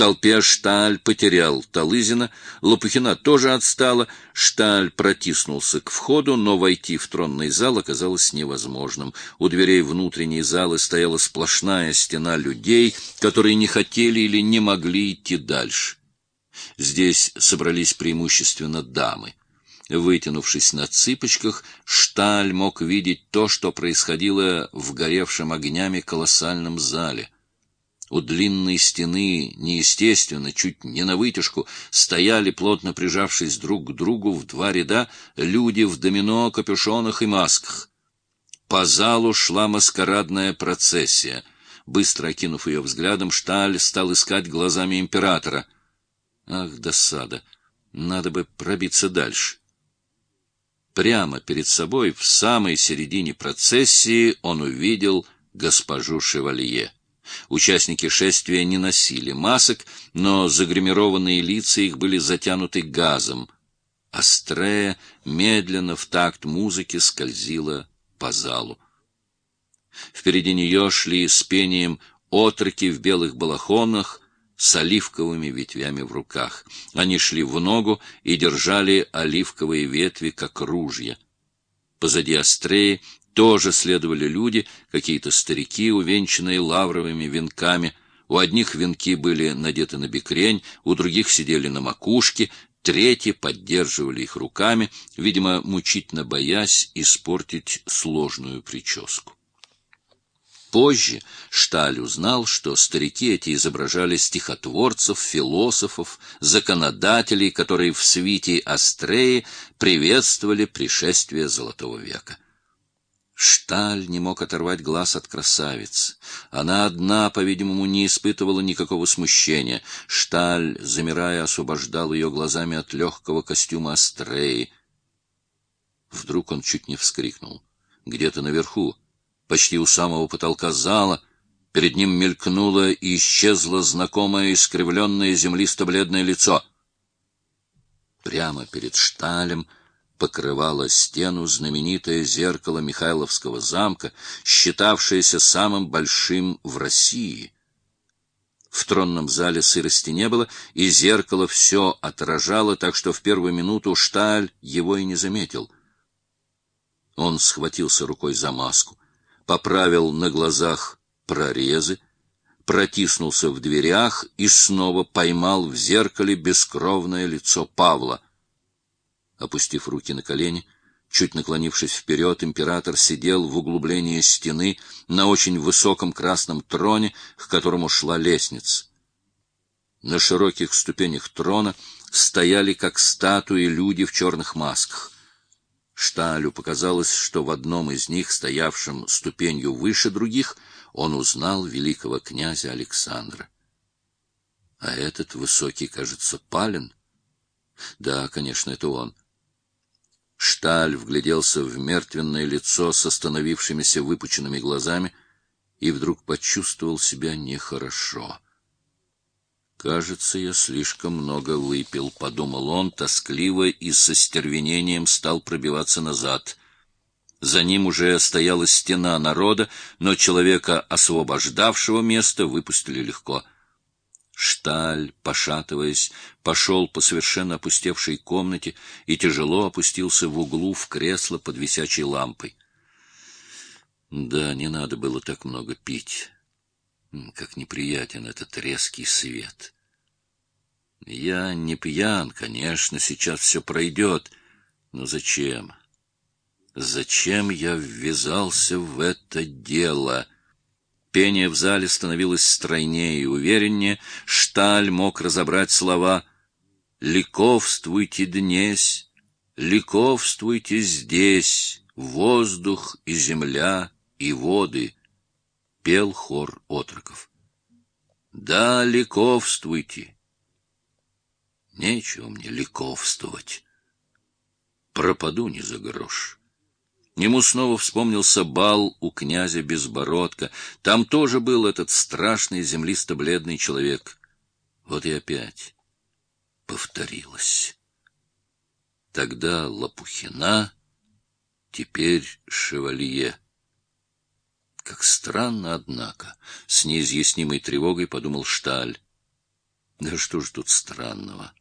толпе Шталь потерял Талызина, Лопухина тоже отстала, Шталь протиснулся к входу, но войти в тронный зал оказалось невозможным. У дверей внутренней залы стояла сплошная стена людей, которые не хотели или не могли идти дальше. Здесь собрались преимущественно дамы. Вытянувшись на цыпочках, Шталь мог видеть то, что происходило в горевшем огнями колоссальном зале. У длинной стены, неестественно, чуть не на вытяжку, стояли, плотно прижавшись друг к другу в два ряда, люди в домино, капюшонах и масках. По залу шла маскарадная процессия. Быстро окинув ее взглядом, Шталь стал искать глазами императора. Ах, досада! Надо бы пробиться дальше. Прямо перед собой, в самой середине процессии, он увидел госпожу Шевалье. Участники шествия не носили масок, но загримированные лица их были затянуты газом. Астрея медленно в такт музыки скользила по залу. Впереди нее шли с пением отроки в белых балахонах, с оливковыми ветвями в руках. Они шли в ногу и держали оливковые ветви, как ружья. Позади Астреи тоже следовали люди, какие-то старики, увенчанные лавровыми венками. У одних венки были надеты на бекрень, у других сидели на макушке, третьи поддерживали их руками, видимо, мучительно боясь испортить сложную прическу. Позже Шталь узнал, что старики эти изображали стихотворцев, философов, законодателей, которые в свите Астреи приветствовали пришествие Золотого века. Шталь не мог оторвать глаз от красавицы. Она одна, по-видимому, не испытывала никакого смущения. Шталь, замирая, освобождал ее глазами от легкого костюма Астреи. Вдруг он чуть не вскрикнул. Где-то наверху, почти у самого потолка зала, перед ним мелькнуло и исчезло знакомое искривленное землисто-бледное лицо. Прямо перед шталем покрывало стену знаменитое зеркало Михайловского замка, считавшееся самым большим в России. В тронном зале сырости не было, и зеркало все отражало, так что в первую минуту Шталь его и не заметил. Он схватился рукой за маску поправил на глазах прорезы, протиснулся в дверях и снова поймал в зеркале бескровное лицо Павла. Опустив руки на колени, чуть наклонившись вперед, император сидел в углублении стены на очень высоком красном троне, к которому шла лестница. На широких ступенях трона стояли, как статуи, люди в черных масках. Шталю показалось, что в одном из них, стоявшем ступенью выше других, он узнал великого князя Александра. А этот высокий, кажется, Пален. Да, конечно, это он. Шталь вгляделся в мертвенное лицо с остановившимися выпученными глазами и вдруг почувствовал себя нехорошо. «Кажется, я слишком много выпил», — подумал он, тоскливо и со стервенением стал пробиваться назад. За ним уже стояла стена народа, но человека, освобождавшего место, выпустили легко. Шталь, пошатываясь, пошел по совершенно опустевшей комнате и тяжело опустился в углу в кресло под висячей лампой. Да, не надо было так много пить. Как неприятен этот резкий свет. Я не пьян, конечно, сейчас все пройдет. Но зачем? Зачем я ввязался в это дело? Пение в зале становилось стройнее и увереннее. Шталь мог разобрать слова «Ликовствуйте днесь, ликовствуйте здесь, воздух и земля и воды» пел хор отроков. Да, ликовствуйте. Нечего мне ликовствовать. Пропаду не за грош. Ему снова вспомнился бал у князя Безбородка. Там тоже был этот страшный землисто-бледный человек. Вот и опять повторилось. Тогда Лопухина, теперь Шевалье. Как странно, однако, с неизъяснимой тревогой подумал Шталь. Да что ж тут странного?